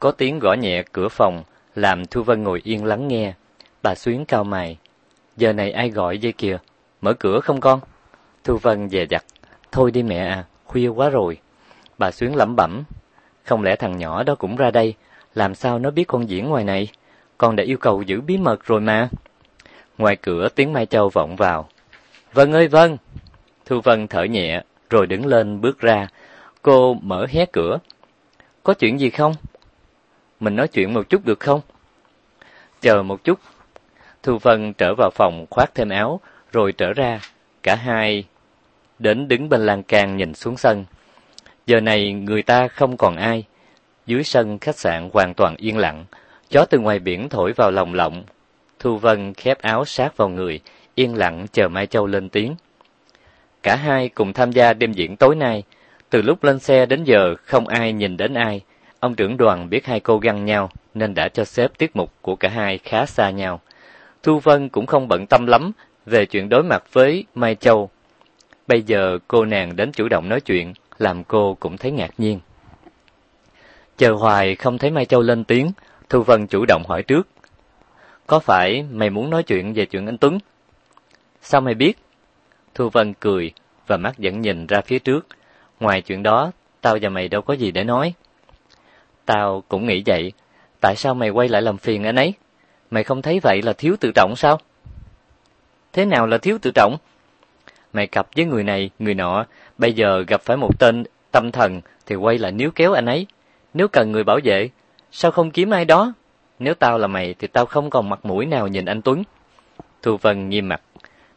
Có tiếng gõ nhẹ cửa phòng, làm Thu Vân ngồi yên lắng nghe. Bà Xuyến cao mày. Giờ này ai gọi dây kìa? Mở cửa không con? Thu Vân dè dặt. Thôi đi mẹ à, khuya quá rồi. Bà Xuyến lẩm bẩm. Không lẽ thằng nhỏ đó cũng ra đây? Làm sao nó biết con diễn ngoài này? Con đã yêu cầu giữ bí mật rồi mà. Ngoài cửa tiếng Mai Châu vọng vào. Vân ơi Vân! Thu Vân thở nhẹ, rồi đứng lên bước ra. Cô mở hé cửa. Có chuyện gì không? Mình nói chuyện một chút được không? Chờ một chút. Thu Vân trở vào phòng khoác thêm áo, rồi trở ra. Cả hai đến đứng bên lan can nhìn xuống sân. Giờ này người ta không còn ai. Dưới sân khách sạn hoàn toàn yên lặng. Gió từ ngoài biển thổi vào lòng lộng. Thu Vân khép áo sát vào người, yên lặng chờ Mai Châu lên tiếng. Cả hai cùng tham gia đêm diễn tối nay. Từ lúc lên xe đến giờ không ai nhìn đến ai. Ông trưởng đoàn biết hai cô găng nhau nên đã cho xếp tiết mục của cả hai khá xa nhau. Thu Vân cũng không bận tâm lắm về chuyện đối mặt với Mai Châu. Bây giờ cô nàng đến chủ động nói chuyện, làm cô cũng thấy ngạc nhiên. Chờ hoài không thấy Mai Châu lên tiếng, Thu Vân chủ động hỏi trước. Có phải mày muốn nói chuyện về chuyện anh Tuấn? Sao mày biết? Thu Vân cười và mắt vẫn nhìn ra phía trước. Ngoài chuyện đó, tao và mày đâu có gì để nói. Tao cũng nghĩ vậy. Tại sao mày quay lại làm phiền anh ấy? Mày không thấy vậy là thiếu tự trọng sao? Thế nào là thiếu tự trọng? Mày cặp với người này, người nọ, bây giờ gặp phải một tên tâm thần thì quay lại níu kéo anh ấy. Nếu cần người bảo vệ, sao không kiếm ai đó? Nếu tao là mày thì tao không còn mặt mũi nào nhìn anh Tuấn. Thu Vân nghiêm mặt.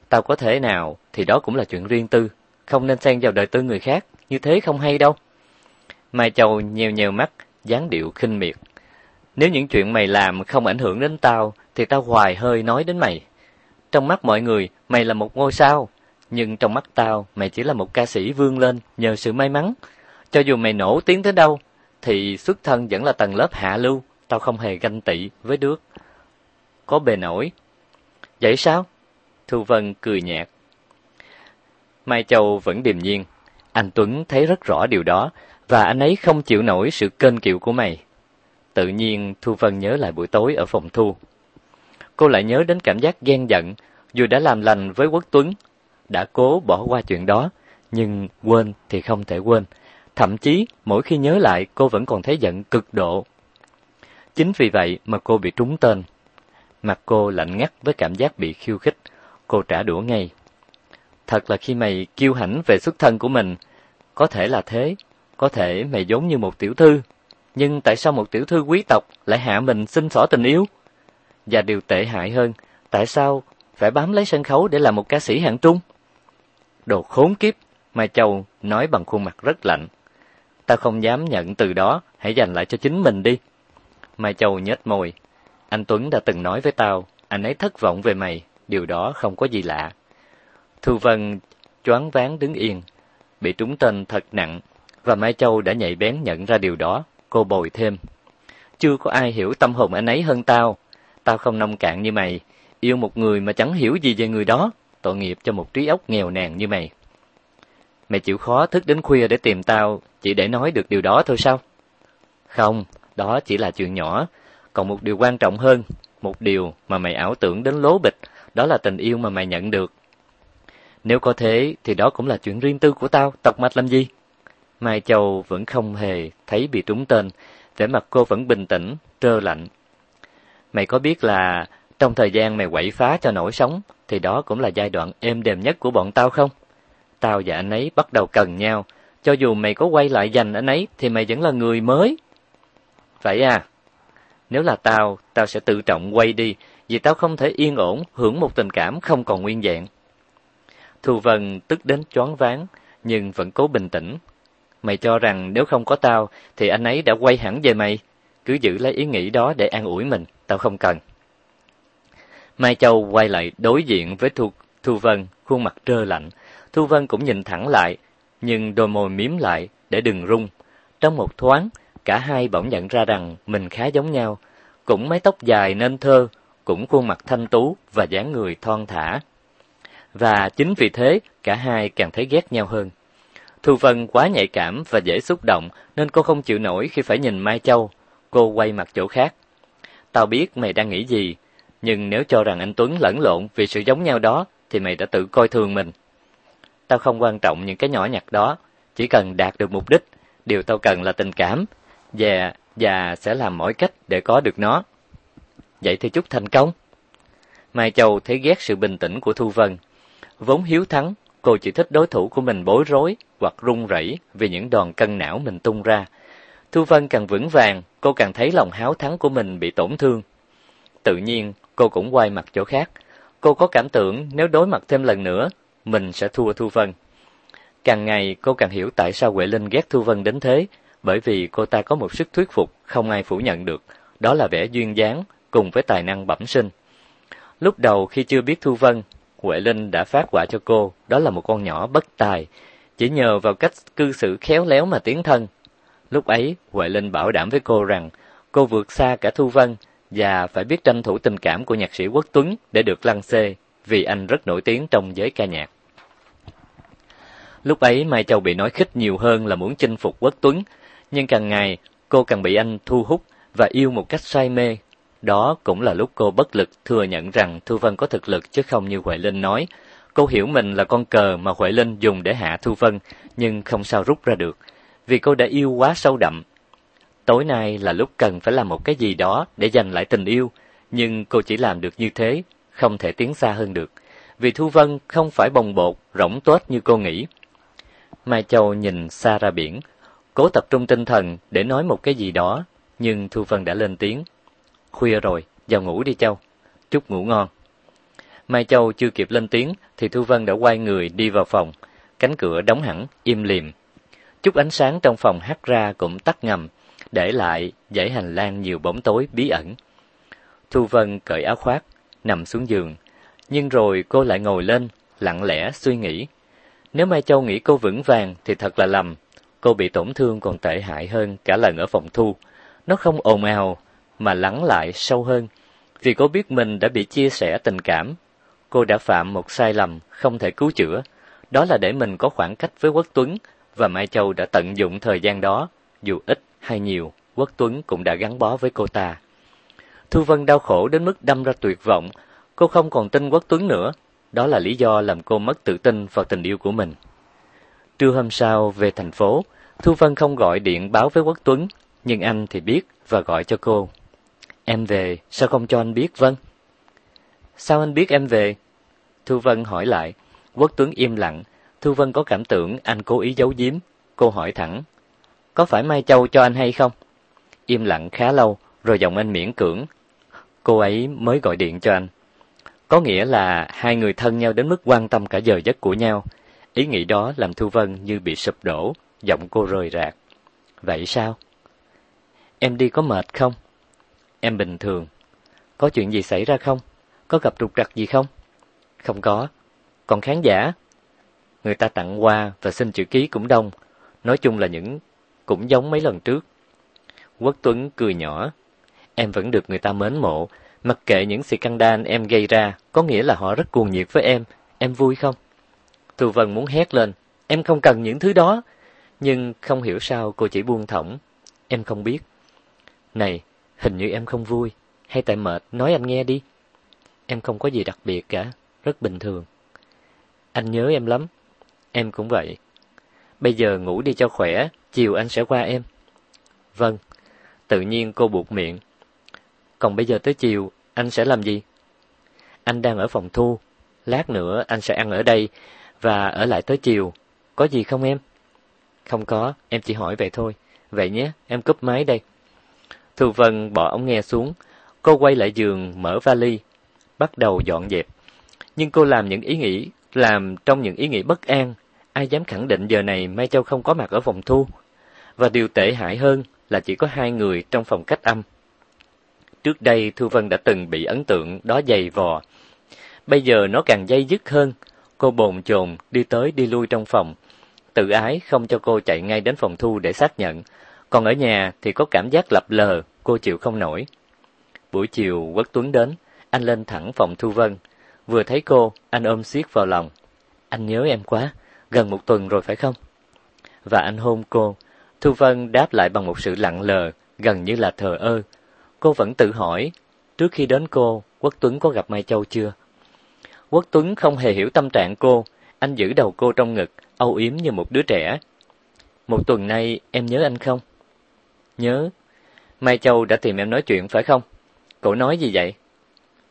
Tao có thể nào thì đó cũng là chuyện riêng tư, không nên xen vào đời tư người khác, như thế không hay đâu. Mai Châu nhèo nhèo mắt, dáng điệu khinh miệt. Nếu những chuyện mày làm không ảnh hưởng đến tao, thì tao hoài hơi nói đến mày. Trong mắt mọi người, mày là một ngôi sao, nhưng trong mắt tao, mày chỉ là một ca sĩ vươn lên nhờ sự may mắn. Cho dù mày nổi tiếng tới đâu, thì xuất thân vẫn là tầng lớp hạ lưu, tao không hề ganh tị với đứa có bề nổi. Vậy sao? Thu Vân cười nhạt. Mai Châu vẫn điềm nhiên. Anh Tuấn thấy rất rõ điều đó, và anh ấy không chịu nổi sự kênh kiệu của mày. Tự nhiên Thu Vân nhớ lại buổi tối ở phòng thu. Cô lại nhớ đến cảm giác ghen giận, dù đã làm lành với Quốc Tuấn, đã cố bỏ qua chuyện đó, nhưng quên thì không thể quên. Thậm chí, mỗi khi nhớ lại, cô vẫn còn thấy giận cực độ. Chính vì vậy mà cô bị trúng tên. Mặt cô lạnh ngắt với cảm giác bị khiêu khích. Cô trả đũa ngay. Thật là khi mày kiêu hãnh về xuất thân của mình, có thể là thế, có thể mày giống như một tiểu thư, nhưng tại sao một tiểu thư quý tộc lại hạ mình xin xỏ tình yêu? Và điều tệ hại hơn, tại sao phải bám lấy sân khấu để làm một ca sĩ hạng trung? Đồ khốn kiếp, Mai Châu nói bằng khuôn mặt rất lạnh. Tao không dám nhận từ đó, hãy dành lại cho chính mình đi. Mai Châu nhếch môi. Anh Tuấn đã từng nói với tao, anh ấy thất vọng về mày, điều đó không có gì lạ. Thu Vân choáng váng đứng yên, bị trúng tên thật nặng, và Mai Châu đã nhạy bén nhận ra điều đó, cô bồi thêm. Chưa có ai hiểu tâm hồn anh ấy hơn tao, tao không nông cạn như mày, yêu một người mà chẳng hiểu gì về người đó, tội nghiệp cho một trí óc nghèo nàn như mày. Mày chịu khó thức đến khuya để tìm tao, chỉ để nói được điều đó thôi sao? Không, đó chỉ là chuyện nhỏ, còn một điều quan trọng hơn, một điều mà mày ảo tưởng đến lố bịch, đó là tình yêu mà mày nhận được. Nếu có thế thì đó cũng là chuyện riêng tư của tao, tộc mạch làm gì? Mai Châu vẫn không hề thấy bị trúng tên, vẻ mặt cô vẫn bình tĩnh, trơ lạnh. Mày có biết là trong thời gian mày quậy phá cho nổi sống, thì đó cũng là giai đoạn êm đềm nhất của bọn tao không? Tao và anh ấy bắt đầu cần nhau, cho dù mày có quay lại giành anh ấy thì mày vẫn là người mới. Vậy à? Nếu là tao, tao sẽ tự trọng quay đi, vì tao không thể yên ổn hưởng một tình cảm không còn nguyên vẹn. Thu Vân tức đến choáng váng, nhưng vẫn cố bình tĩnh. Mày cho rằng nếu không có tao, thì anh ấy đã quay hẳn về mày. Cứ giữ lấy ý nghĩ đó để an ủi mình, tao không cần. Mai Châu quay lại đối diện với Thu, Thu Vân, khuôn mặt trơ lạnh. Thu Vân cũng nhìn thẳng lại, nhưng đôi môi miếm lại để đừng rung. Trong một thoáng, cả hai bỗng nhận ra rằng mình khá giống nhau, cũng mái tóc dài nên thơ, cũng khuôn mặt thanh tú và dáng người thon thả. Và chính vì thế, cả hai càng thấy ghét nhau hơn. Thu Vân quá nhạy cảm và dễ xúc động nên cô không chịu nổi khi phải nhìn Mai Châu. Cô quay mặt chỗ khác. Tao biết mày đang nghĩ gì, nhưng nếu cho rằng anh Tuấn lẫn lộn vì sự giống nhau đó, thì mày đã tự coi thường mình. Tao không quan trọng những cái nhỏ nhặt đó, chỉ cần đạt được mục đích, điều tao cần là tình cảm, và và sẽ làm mọi cách để có được nó. Vậy thì chúc thành công. Mai Châu thấy ghét sự bình tĩnh của Thu Vân. Vốn hiếu thắng, cô chỉ thích đối thủ của mình bối rối hoặc run rẩy vì những đòn cân não mình tung ra. Thu Vân càng vững vàng, cô càng thấy lòng háo thắng của mình bị tổn thương. Tự nhiên, cô cũng quay mặt chỗ khác. Cô có cảm tưởng nếu đối mặt thêm lần nữa, mình sẽ thua Thu Vân. Càng ngày cô càng hiểu tại sao Huệ Linh ghét Thu Vân đến thế, bởi vì cô ta có một sức thuyết phục không ai phủ nhận được, đó là vẻ duyên dáng cùng với tài năng bẩm sinh. Lúc đầu khi chưa biết Thu Vân, Huệ Linh đã phát quả cho cô, đó là một con nhỏ bất tài, chỉ nhờ vào cách cư xử khéo léo mà tiến thân. Lúc ấy, Huệ Linh bảo đảm với cô rằng cô vượt xa cả Thu Vân và phải biết tranh thủ tình cảm của nhạc sĩ Quốc Tuấn để được lăng xê, vì anh rất nổi tiếng trong giới ca nhạc. Lúc ấy Mai Châu bị nói khích nhiều hơn là muốn chinh phục Quốc Tuấn, nhưng càng ngày cô càng bị anh thu hút và yêu một cách say mê. Đó cũng là lúc cô bất lực thừa nhận rằng Thu Vân có thực lực chứ không như Huệ Linh nói. Cô hiểu mình là con cờ mà Huệ Linh dùng để hạ Thu Vân, nhưng không sao rút ra được, vì cô đã yêu quá sâu đậm. Tối nay là lúc cần phải làm một cái gì đó để giành lại tình yêu, nhưng cô chỉ làm được như thế, không thể tiến xa hơn được, vì Thu Vân không phải bồng bột, rỗng tuếch như cô nghĩ. Mai Châu nhìn xa ra biển, cố tập trung tinh thần để nói một cái gì đó, nhưng Thu Vân đã lên tiếng. Khuya rồi, vào ngủ đi Châu, chúc ngủ ngon. Mai Châu chưa kịp lên tiếng thì Thu Vân đã quay người đi vào phòng, cánh cửa đóng hẳn, im lìm. Chút ánh sáng trong phòng hắt ra cũng tắt ngầm, để lại dãy hành lang nhiều bóng tối bí ẩn. Thu Vân cởi áo khoác, nằm xuống giường, nhưng rồi cô lại ngồi lên, lặng lẽ suy nghĩ. Nếu Mai Châu nghĩ cô vững vàng thì thật là lầm, cô bị tổn thương còn tệ hại hơn cả lần ở phòng thu. Nó không ồn ào, mà lắng lại sâu hơn, vì cô biết mình đã bị chia sẻ tình cảm. Cô đã phạm một sai lầm không thể cứu chữa, đó là để mình có khoảng cách với Quốc Tuấn, và Mai Châu đã tận dụng thời gian đó, dù ít hay nhiều, Quốc Tuấn cũng đã gắn bó với cô ta. Thu Vân đau khổ đến mức đâm ra tuyệt vọng, cô không còn tin Quốc Tuấn nữa, đó là lý do làm cô mất tự tin vào tình yêu của mình. Trưa hôm sau về thành phố, Thu Vân không gọi điện báo với Quốc Tuấn, nhưng anh thì biết và gọi cho cô. Em về, sao không cho anh biết vâng? Sao anh biết em về? Thu Vân hỏi lại. Quốc Tuấn im lặng. Thu Vân có cảm tưởng anh cố ý giấu giếm. Cô hỏi thẳng. Có phải Mai Châu cho anh hay không? Im lặng khá lâu, rồi giọng anh miễn cưỡng. Cô ấy mới gọi điện cho anh. Có nghĩa là hai người thân nhau đến mức quan tâm cả giờ giấc của nhau. Ý nghĩ đó làm Thu Vân như bị sụp đổ, giọng cô rời rạc. Vậy sao? Em đi có mệt không? Em bình thường. Có chuyện gì xảy ra không? Có gặp trục trặc gì không? Không có. Còn khán giả? Người ta tặng hoa và xin chữ ký cũng đông. Nói chung là những cũng giống mấy lần trước. Quốc Tuấn cười nhỏ. Em vẫn được người ta mến mộ. Mặc kệ những scandal em gây ra, có nghĩa là họ rất cuồng nhiệt với em. Em vui không? Thu Vân muốn hét lên. Em không cần những thứ đó. Nhưng không hiểu sao cô chỉ buông thõng. Em không biết. Này, hình như em không vui. Hay tại mệt, nói anh nghe đi. Em không có gì đặc biệt cả, rất bình thường. Anh nhớ em lắm. Em cũng vậy. Bây giờ ngủ đi cho khỏe, chiều anh sẽ qua em. Vâng. Tự nhiên cô buộc miệng. Còn bây giờ tới chiều, anh sẽ làm gì? Anh đang ở phòng thu. Lát nữa anh sẽ ăn ở đây và ở lại tới chiều. Có gì không em? Không có, em chỉ hỏi vậy thôi. Vậy nhé, em cúp máy đây. Thu Vân bỏ ống nghe xuống, cô quay lại giường mở vali, bắt đầu dọn dẹp. Nhưng cô làm những ý nghĩ, làm trong những ý nghĩ bất an, ai dám khẳng định giờ này Mai Châu không có mặt ở phòng thu. Và điều tệ hại hơn là chỉ có hai người trong phòng cách âm. Trước đây Thu Vân đã từng bị ấn tượng đó dày vò. Bây giờ nó càng dây dứt hơn, cô bồn chồn đi tới đi lui trong phòng. Tự ái không cho cô chạy ngay đến phòng thu để xác nhận, còn ở nhà thì có cảm giác lập lờ, cô chịu không nổi. Buổi chiều Quốc Tuấn đến, anh lên thẳng phòng Thu Vân. Vừa thấy cô, anh ôm siết vào lòng. Anh nhớ em quá, gần một tuần rồi phải không? Và anh hôn cô. Thu Vân đáp lại bằng một sự lặng lờ, gần như là thờ ơ. Cô vẫn tự hỏi, trước khi đến cô, Quốc Tuấn có gặp Mai Châu chưa? Quốc Tuấn không hề hiểu tâm trạng cô, anh giữ đầu cô trong ngực, âu yếm như một đứa trẻ. Một tuần nay em nhớ anh không? Nhớ. Mai Châu đã tìm em nói chuyện phải không? Cậu nói gì vậy?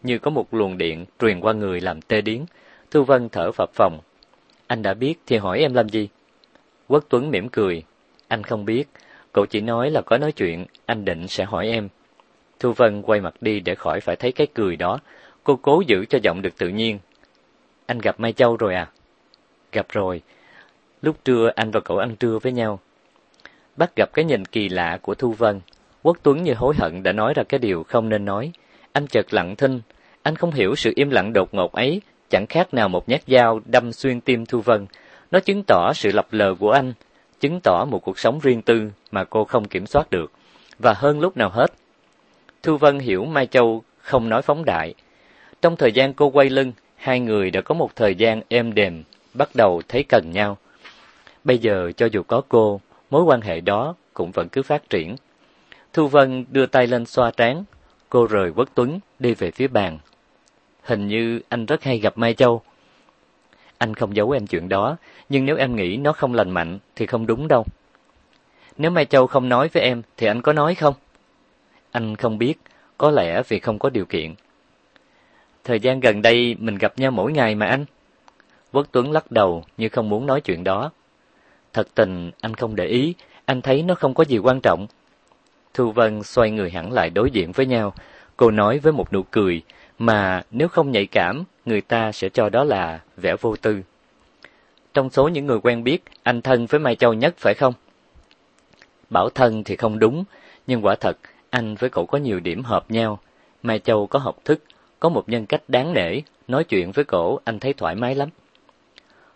Như có một luồng điện truyền qua người làm tê điếng. Thu Vân thở phập phồng. Anh đã biết thì hỏi em làm gì? Quốc Tuấn mỉm cười. Anh không biết. Cậu chỉ nói là có nói chuyện, anh định sẽ hỏi em. Thu Vân quay mặt đi để khỏi phải thấy cái cười đó. Cô cố giữ cho giọng được tự nhiên. Anh gặp Mai Châu rồi à? Gặp rồi. Lúc trưa anh và cậu ăn trưa với nhau. Bắt gặp cái nhìn kỳ lạ của Thu Vân. Quốc Tuấn như hối hận đã nói ra cái điều không nên nói. Anh chợt lặng thinh. Anh không hiểu sự im lặng đột ngột ấy chẳng khác nào một nhát dao đâm xuyên tim Thu Vân. Nó chứng tỏ sự lập lờ của anh, chứng tỏ một cuộc sống riêng tư mà cô không kiểm soát được. Và hơn lúc nào hết, Thu Vân hiểu Mai Châu không nói phóng đại. Trong thời gian cô quay lưng, hai người đã có một thời gian êm đềm, bắt đầu thấy cần nhau. Bây giờ cho dù có cô, mối quan hệ đó cũng vẫn cứ phát triển. Thu Vân đưa tay lên xoa trán, cô rời Quốc Tuấn đi về phía bàn. Hình như anh rất hay gặp Mai Châu. Anh không giấu em chuyện đó, nhưng nếu em nghĩ nó không lành mạnh thì không đúng đâu. Nếu Mai Châu không nói với em thì anh có nói không? Anh không biết, có lẽ vì không có điều kiện. Thời gian gần đây mình gặp nhau mỗi ngày mà anh. Quốc Tuấn lắc đầu như không muốn nói chuyện đó. Thật tình anh không để ý, anh thấy nó không có gì quan trọng. Thu Vân xoay người hẳn lại đối diện với nhau, cô nói với một nụ cười mà nếu không nhạy cảm, người ta sẽ cho đó là vẻ vô tư. Trong số những người quen biết, anh thân với Mai Châu nhất phải không? Bảo thân thì không đúng, nhưng quả thật anh với cậu có nhiều điểm hợp nhau. Mai Châu có học thức, có một nhân cách đáng nể, nói chuyện với cổ anh thấy thoải mái lắm.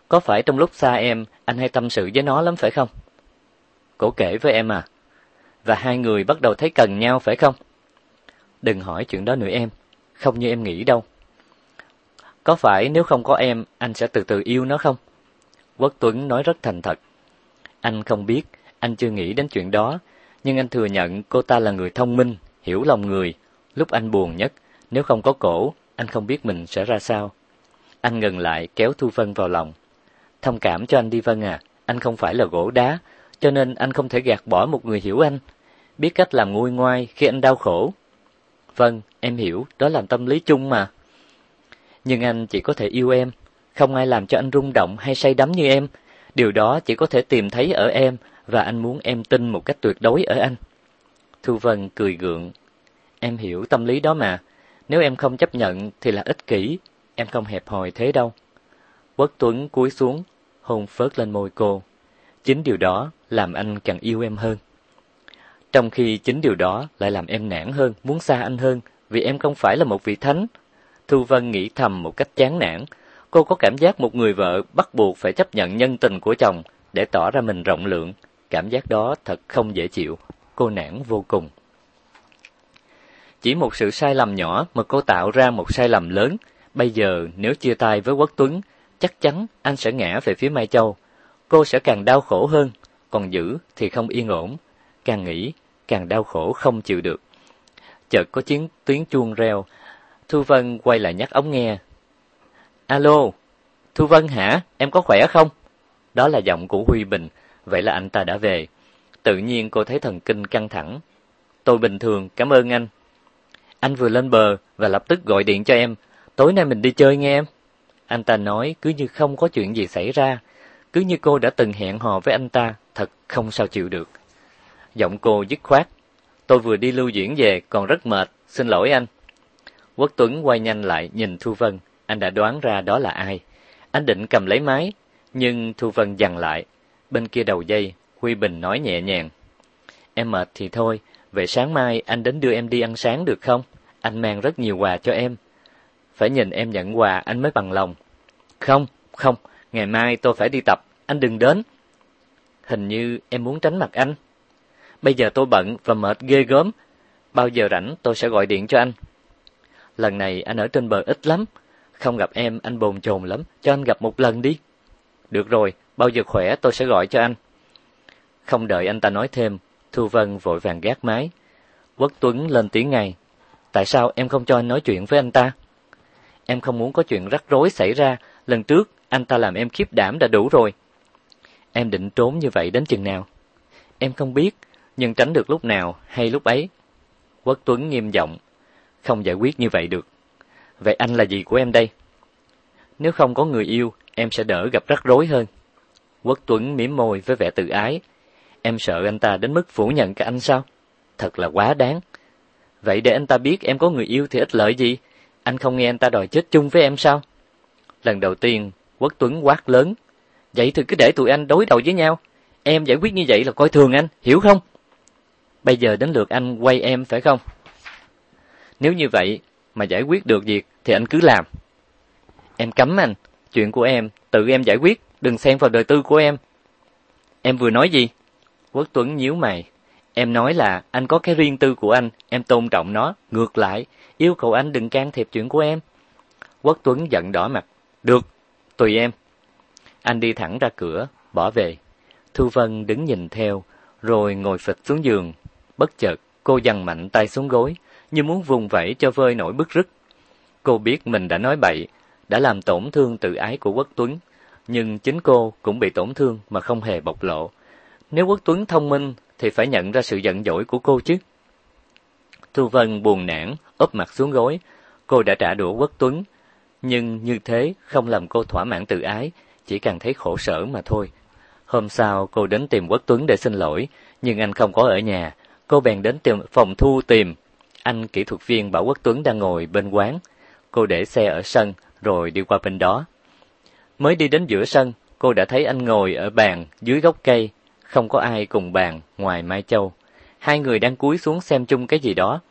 Có phải trong lúc xa em, anh hay tâm sự với nó lắm phải không? Cổ kể với em à. Và hai người bắt đầu thấy cần nhau phải không? Đừng hỏi chuyện đó nữa em, không như em nghĩ đâu. Có phải nếu không có em, anh sẽ từ từ yêu nó không? Quốc Tuấn nói rất thành thật. Anh không biết, anh chưa nghĩ đến chuyện đó, nhưng anh thừa nhận cô ta là người thông minh, hiểu lòng người. Lúc anh buồn nhất, nếu không có cổ, anh không biết mình sẽ ra sao. Anh ngừng lại kéo Thu Vân vào lòng. Thông cảm cho anh đi Vân à, anh không phải là gỗ đá, cho nên anh không thể gạt bỏ một người hiểu anh, biết cách làm nguôi ngoai khi anh đau khổ. Vâng, em hiểu, đó là tâm lý chung mà. Nhưng anh chỉ có thể yêu em, không ai làm cho anh rung động hay say đắm như em. Điều đó chỉ có thể tìm thấy ở em và anh muốn em tin một cách tuyệt đối ở anh. Thu Vân cười gượng. Em hiểu tâm lý đó mà. Nếu em không chấp nhận thì là ích kỷ, em không hẹp hòi thế đâu. Quốc Tuấn cúi xuống, hôn phớt lên môi cô. Chính điều đó làm anh càng yêu em hơn. Trong khi chính điều đó lại làm em nản hơn, muốn xa anh hơn, vì em không phải là một vị thánh. Thu Vân nghĩ thầm một cách chán nản. Cô có cảm giác một người vợ bắt buộc phải chấp nhận nhân tình của chồng để tỏ ra mình rộng lượng. Cảm giác đó thật không dễ chịu. Cô nản vô cùng. Chỉ một sự sai lầm nhỏ mà cô tạo ra một sai lầm lớn. Bây giờ nếu chia tay với Quốc Tuấn, chắc chắn anh sẽ ngã về phía Mai Châu. Cô sẽ càng đau khổ hơn, còn giữ thì không yên ổn. Càng nghĩ, càng đau khổ không chịu được. Chợt có tiếng tiếng chuông reo, Thu Vân quay lại nhắc ống nghe. Alo, Thu Vân hả? Em có khỏe không? Đó là giọng của Huy Bình, vậy là anh ta đã về. Tự nhiên cô thấy thần kinh căng thẳng. Tôi bình thường, cảm ơn anh. Anh vừa lên bờ và lập tức gọi điện cho em. Tối nay mình đi chơi nghe em. Anh ta nói cứ như không có chuyện gì xảy ra. Cứ như cô đã từng hẹn hò với anh ta, thật không sao chịu được. Giọng cô dứt khoát. Tôi vừa đi lưu diễn về, còn rất mệt, xin lỗi anh. Quốc Tuấn quay nhanh lại nhìn Thu Vân, anh đã đoán ra đó là ai. Anh định cầm lấy máy, nhưng Thu Vân dằn lại. Bên kia đầu dây, Huy Bình nói nhẹ nhàng. Em mệt thì thôi, vậy sáng mai anh đến đưa em đi ăn sáng được không? Anh mang rất nhiều quà cho em. Phải nhìn em nhận quà anh mới bằng lòng. Không, không, ngày mai tôi phải đi tập, anh đừng đến. Hình như em muốn tránh mặt anh. Bây giờ tôi bận và mệt ghê gớm. Bao giờ rảnh tôi sẽ gọi điện cho anh. Lần này anh ở trên bờ ít lắm. Không gặp em anh bồn chồn lắm, cho anh gặp một lần đi. Được rồi, bao giờ khỏe tôi sẽ gọi cho anh. Không đợi anh ta nói thêm, Thu Vân vội vàng gác máy. Quốc Tuấn lên tiếng ngay. Tại sao em không cho anh nói chuyện với anh ta? Em không muốn có chuyện rắc rối xảy ra. Lần trước, anh ta làm em khiếp đảm đã đủ rồi. Em định trốn như vậy đến chừng nào? Em không biết, nhưng tránh được lúc nào hay lúc ấy. Quốc Tuấn nghiêm giọng. Không giải quyết như vậy được. Vậy anh là gì của em đây? Nếu không có người yêu, em sẽ đỡ gặp rắc rối hơn. Quốc Tuấn mỉm môi với vẻ tự ái. Em sợ anh ta đến mức phủ nhận cả anh sao? Thật là quá đáng. Vậy để anh ta biết em có người yêu thì ích lợi gì? Anh không nghe anh ta đòi chết chung với em sao? Lần đầu tiên, Quốc Tuấn quát lớn. Vậy thì cứ để tụi anh đối đầu với nhau. Em giải quyết như vậy là coi thường anh, hiểu không? Bây giờ đến lượt anh quay em phải không? Nếu như vậy mà giải quyết được việc thì anh cứ làm. Em cấm anh, chuyện của em tự em giải quyết, đừng xen vào đời tư của em. Em vừa nói gì? Quốc Tuấn nhíu mày. Em nói là anh có cái riêng tư của anh, em tôn trọng nó, ngược lại, yêu cầu anh đừng can thiệp chuyện của em. Quốc Tuấn giận đỏ mặt. Được, tùy em. Anh đi thẳng ra cửa, bỏ về. Thu Vân đứng nhìn theo, rồi ngồi phịch xuống giường. Bất chợt, cô dằn mạnh tay xuống gối, như muốn vùng vẫy cho vơi nỗi bức rứt. Cô biết mình đã nói bậy, đã làm tổn thương tự ái của Quốc Tuấn, nhưng chính cô cũng bị tổn thương mà không hề bộc lộ. Nếu Quốc Tuấn thông minh thì phải nhận ra sự giận dỗi của cô chứ. Thu Vân buồn nản, úp mặt xuống gối. Cô đã trả đũa Quốc Tuấn, nhưng như thế không làm cô thỏa mãn tự ái, chỉ càng thấy khổ sở mà thôi. Hôm sau cô đến tìm Quốc Tuấn để xin lỗi, nhưng anh không có ở nhà. Cô bèn đến tìm phòng thu tìm. Anh kỹ thuật viên bảo Quốc Tuấn đang ngồi bên quán. Cô để xe ở sân rồi đi qua bên đó. Mới đi đến giữa sân, cô đã thấy anh ngồi ở bàn dưới gốc cây, không có ai cùng bàn ngoài Mai Châu. Hai người đang cúi xuống xem chung cái gì đó.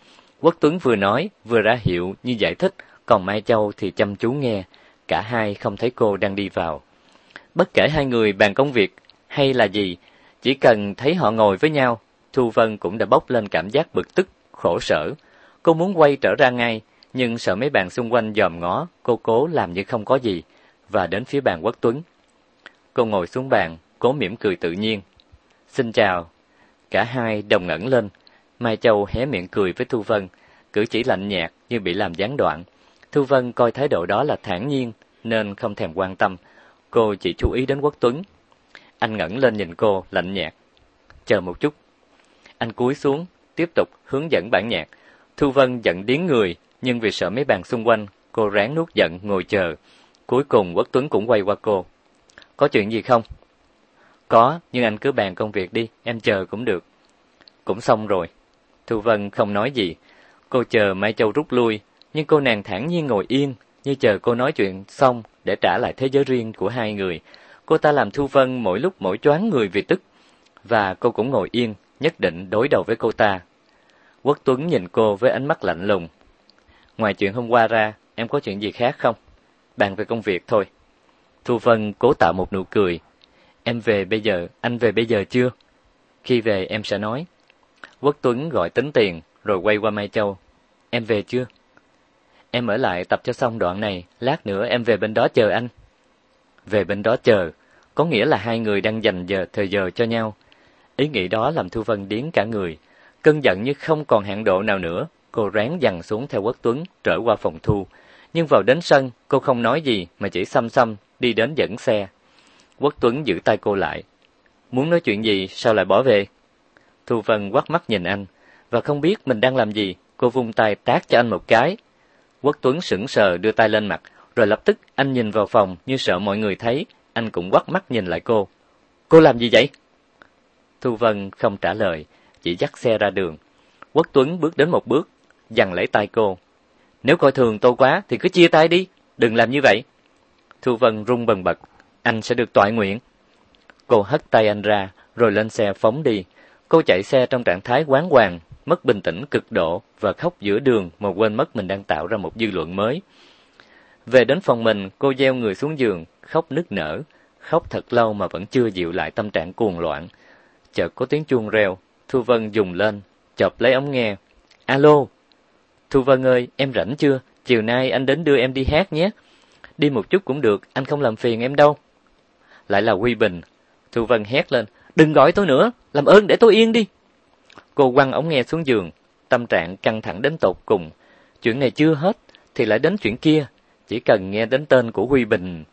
Quốc Tuấn vừa nói, vừa ra hiệu như giải thích, còn Mai Châu thì chăm chú nghe. Cả hai không thấy cô đang đi vào. Bất kể hai người bàn công việc hay là gì, chỉ cần thấy họ ngồi với nhau, Thu Vân cũng đã bốc lên cảm giác bực tức, khổ sở. Cô muốn quay trở ra ngay, nhưng sợ mấy bạn xung quanh dòm ngó, cô cố làm như không có gì, và đến phía bàn Quốc Tuấn. Cô ngồi xuống bàn, cố mỉm cười tự nhiên. Xin chào. Cả hai đồng ngẩng lên. Mai Châu hé miệng cười với Thu Vân, cử chỉ lạnh nhạt như bị làm gián đoạn. Thu Vân coi thái độ đó là thản nhiên, nên không thèm quan tâm. Cô chỉ chú ý đến Quốc Tuấn. Anh ngẩng lên nhìn cô, lạnh nhạt. Chờ một chút. Anh cúi xuống, tiếp tục hướng dẫn bản nhạc. Thu Vân giận điếng người, nhưng vì sợ mấy bàn xung quanh, cô ráng nuốt giận ngồi chờ. Cuối cùng Quốc Tuấn cũng quay qua cô. Có chuyện gì không? Có, nhưng anh cứ bàn công việc đi, em chờ cũng được. Cũng xong rồi. Thu Vân không nói gì. Cô chờ Mai Châu rút lui, nhưng cô nàng thản nhiên ngồi yên, như chờ cô nói chuyện xong để trả lại thế giới riêng của hai người. Cô ta làm Thu Vân mỗi lúc mỗi choáng người vì tức, và cô cũng ngồi yên, nhất định đối đầu với cô ta. Quốc Tuấn nhìn cô với ánh mắt lạnh lùng. Ngoài chuyện hôm qua ra, em có chuyện gì khác không? Bàn về công việc thôi. Thu Vân cố tạo một nụ cười. Em về bây giờ, anh về bây giờ chưa? Khi về em sẽ nói. Quốc Tuấn gọi tính tiền, rồi quay qua Mai Châu. Em về chưa? Em ở lại tập cho xong đoạn này, lát nữa em về bên đó chờ anh. Về bên đó chờ, có nghĩa là hai người đang dành giờ thời giờ cho nhau. Ý nghĩ đó làm Thu Vân điến cả người. Cơn giận như không còn hạn độ nào nữa, cô ráng dằn xuống theo Quốc Tuấn, trở qua phòng thu. Nhưng vào đến sân, cô không nói gì mà chỉ xăm xăm đi đến dẫn xe. Quốc Tuấn giữ tay cô lại. Muốn nói chuyện gì sao lại bỏ về? Thu Vân quắt mắt nhìn anh, và không biết mình đang làm gì, cô vung tay tát cho anh một cái. Quốc Tuấn sững sờ đưa tay lên mặt, rồi lập tức anh nhìn vào phòng như sợ mọi người thấy, anh cũng quắt mắt nhìn lại cô. Cô làm gì vậy? Thu Vân không trả lời, chỉ dắt xe ra đường. Quốc Tuấn bước đến một bước, dằn lấy tay cô. Nếu coi thường tôi quá thì cứ chia tay đi, đừng làm như vậy. Thu Vân run bần bật, anh sẽ được toại nguyện. Cô hất tay anh ra, rồi lên xe phóng đi. Cô chạy xe trong trạng thái quán hoàng, mất bình tĩnh cực độ và khóc giữa đường mà quên mất mình đang tạo ra một dư luận mới. Về đến phòng mình, cô gieo người xuống giường, khóc nức nở, khóc thật lâu mà vẫn chưa dịu lại tâm trạng cuồng loạn. Chợt có tiếng chuông reo, Thu Vân dùng lên, chộp lấy ống nghe. Alo! Thu Vân ơi, em rảnh chưa? Chiều nay anh đến đưa em đi hát nhé. Đi một chút cũng được, anh không làm phiền em đâu. Lại là Quy Bình. Thu Vân hét lên, đừng gọi tôi nữa, làm ơn để tôi yên đi. Cô quăng ống nghe xuống giường. tâm trạng căng thẳng đến tột cùng. Chuyện này chưa hết, thì lại đến chuyện kia. Chỉ cần nghe đến tên của Huy Bình